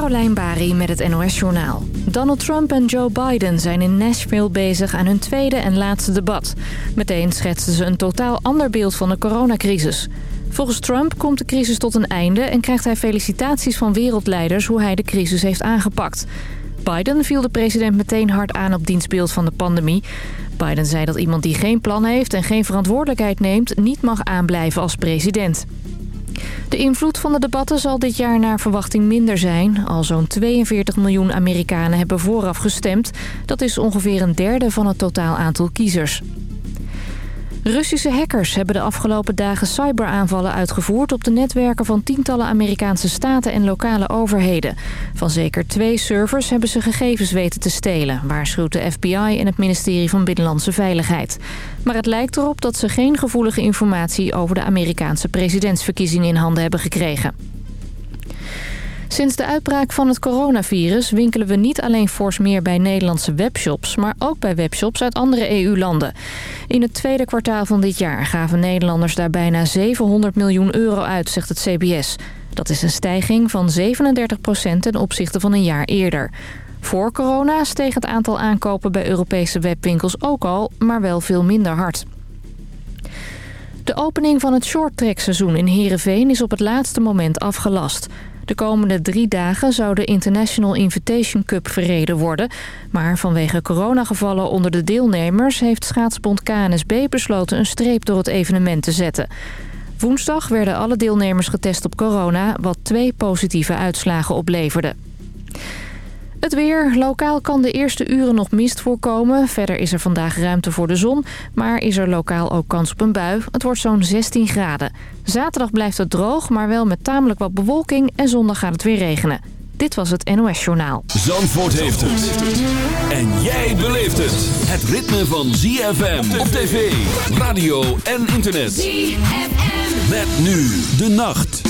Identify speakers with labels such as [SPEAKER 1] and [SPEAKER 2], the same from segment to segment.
[SPEAKER 1] Carolijn Bari met het NOS Journaal. Donald Trump en Joe Biden zijn in Nashville bezig aan hun tweede en laatste debat. Meteen schetsen ze een totaal ander beeld van de coronacrisis. Volgens Trump komt de crisis tot een einde... en krijgt hij felicitaties van wereldleiders hoe hij de crisis heeft aangepakt. Biden viel de president meteen hard aan op dienstbeeld van de pandemie. Biden zei dat iemand die geen plan heeft en geen verantwoordelijkheid neemt... niet mag aanblijven als president. De invloed van de debatten zal dit jaar naar verwachting minder zijn. Al zo'n 42 miljoen Amerikanen hebben vooraf gestemd. Dat is ongeveer een derde van het totaal aantal kiezers. Russische hackers hebben de afgelopen dagen cyberaanvallen uitgevoerd... op de netwerken van tientallen Amerikaanse staten en lokale overheden. Van zeker twee servers hebben ze gegevens weten te stelen... waarschuwt de FBI en het ministerie van Binnenlandse Veiligheid. Maar het lijkt erop dat ze geen gevoelige informatie... over de Amerikaanse presidentsverkiezingen in handen hebben gekregen. Sinds de uitbraak van het coronavirus winkelen we niet alleen fors meer bij Nederlandse webshops... maar ook bij webshops uit andere EU-landen. In het tweede kwartaal van dit jaar gaven Nederlanders daar bijna 700 miljoen euro uit, zegt het CBS. Dat is een stijging van 37% ten opzichte van een jaar eerder. Voor corona steeg het aantal aankopen bij Europese webwinkels ook al, maar wel veel minder hard. De opening van het shorttrack-seizoen in Heerenveen is op het laatste moment afgelast. De komende drie dagen zou de International Invitation Cup verreden worden. Maar vanwege coronagevallen onder de deelnemers... heeft schaatsbond KNSB besloten een streep door het evenement te zetten. Woensdag werden alle deelnemers getest op corona... wat twee positieve uitslagen opleverde. Het weer. Lokaal kan de eerste uren nog mist voorkomen. Verder is er vandaag ruimte voor de zon. Maar is er lokaal ook kans op een bui. Het wordt zo'n 16 graden. Zaterdag blijft het droog, maar wel met tamelijk wat bewolking. En zondag gaat het weer regenen. Dit was het NOS Journaal.
[SPEAKER 2] Zandvoort heeft het. En jij beleeft het. Het ritme van ZFM op tv, radio en internet. ZFM. Met nu de nacht.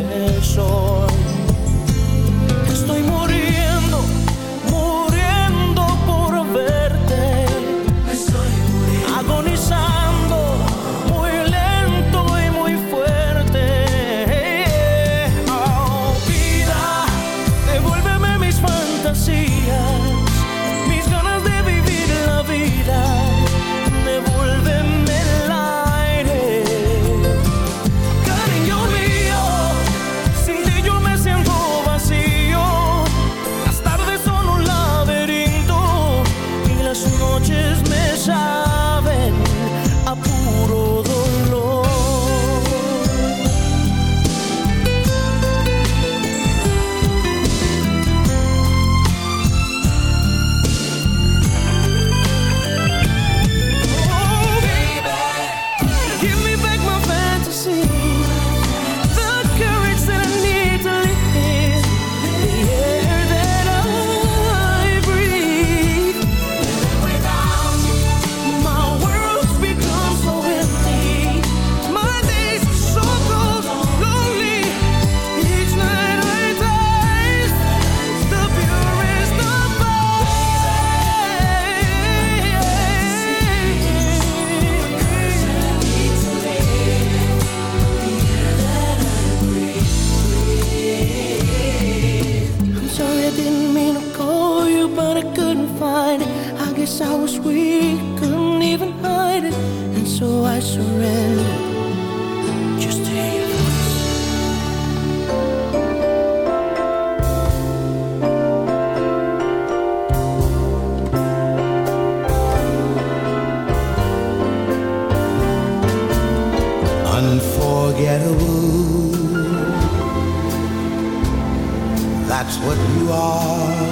[SPEAKER 3] 没说。what you are.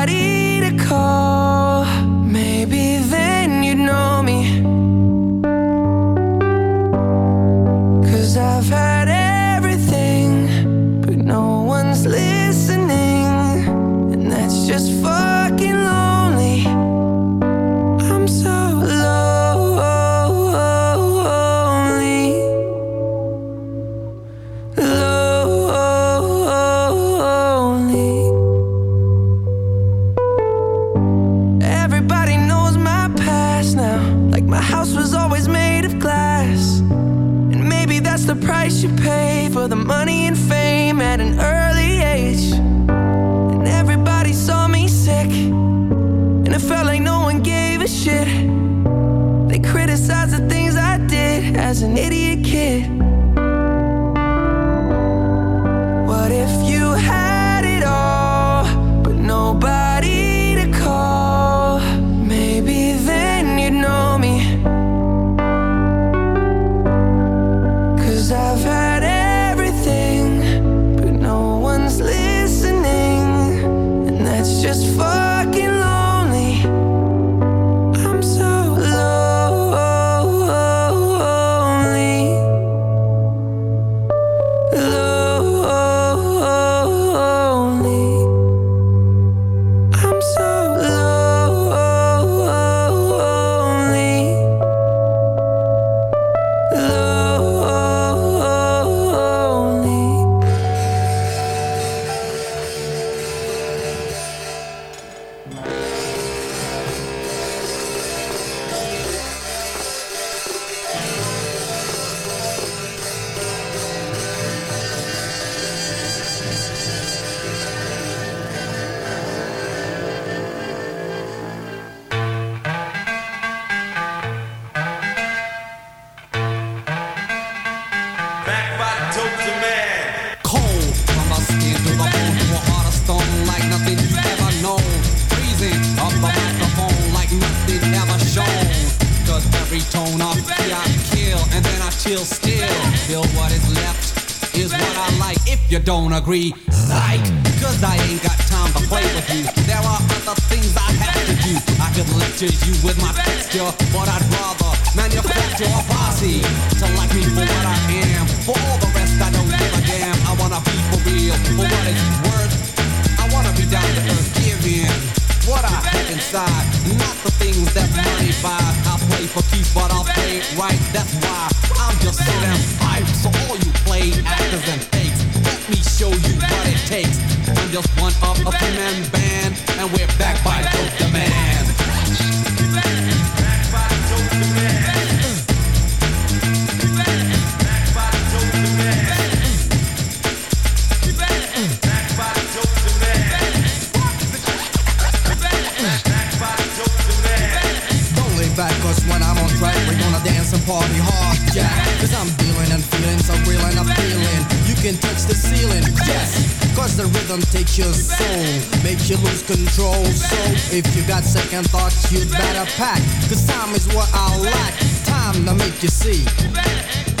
[SPEAKER 4] agree
[SPEAKER 5] touch the ceiling. Yes. Cause the rhythm takes your soul, makes you lose control. So if you got second thoughts, you better pack. Cause time is what I lack. Time to make you see.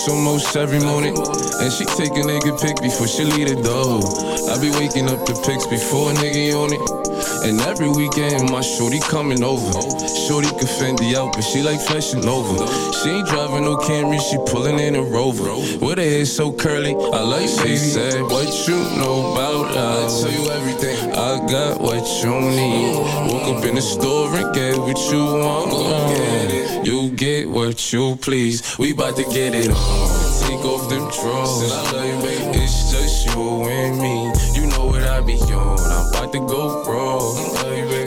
[SPEAKER 6] breakfast almost every morning. And she take a nigga pic before she leave the door. I be waking up the pics before a nigga on it. And every weekend, my shorty coming over. Shorty can Fendi out, but she like flashing over. She ain't driving no Camry, she pulling in a Rover. With her hair so curly, I like she said, What you know about us? I tell you everything. I got what you need. Woke up in the store and get what you want. Uh, you get what you please. We bout to get it on. Take off them drawers. It's just you and me. You know what I be on. I'm about to go raw.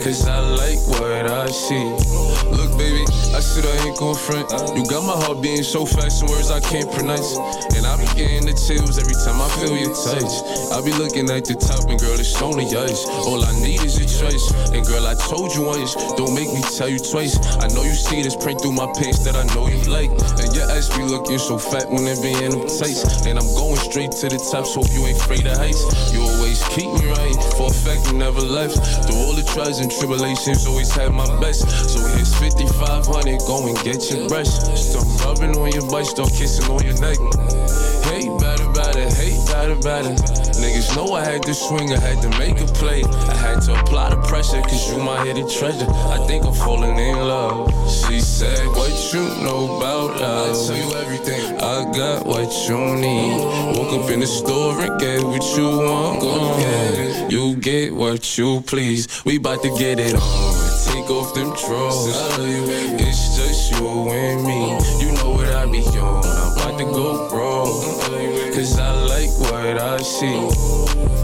[SPEAKER 6] Cause I like what I see. Look, baby, I said I ain't gon' front. You got my heart beating so fast, some words I can't pronounce. And I be getting the chills every time I feel your touch. I be looking at the top, and girl, it's only us. All I need is your choice. And girl, I told you once, don't make me tell you twice. I know you see this print through my pants that I know you like. And your ass be looking so fat when it be in them tights. And I'm going straight to the top, so hope you ain't afraid of heights. You always keep me right, for a fact you never left. Through all the trials and tribulations, always had my best. So here's 5500, go and get your brush. Start rubbing on your butt, start kissing on your neck. Hey, better, better, hey, better, better. Niggas know I had to swing, I had to make a play. I had to apply the pressure, cause you my hidden treasure. I think I'm falling in love. She said, What you know about us? I tell you everything. I got what you need. Woke up in the store and get what you want. Go get it. You get what you please. We bout to get it on. Take off them drawers. It's just you and me. You know what I be on. I'm about to go raw. Cause I like what I see.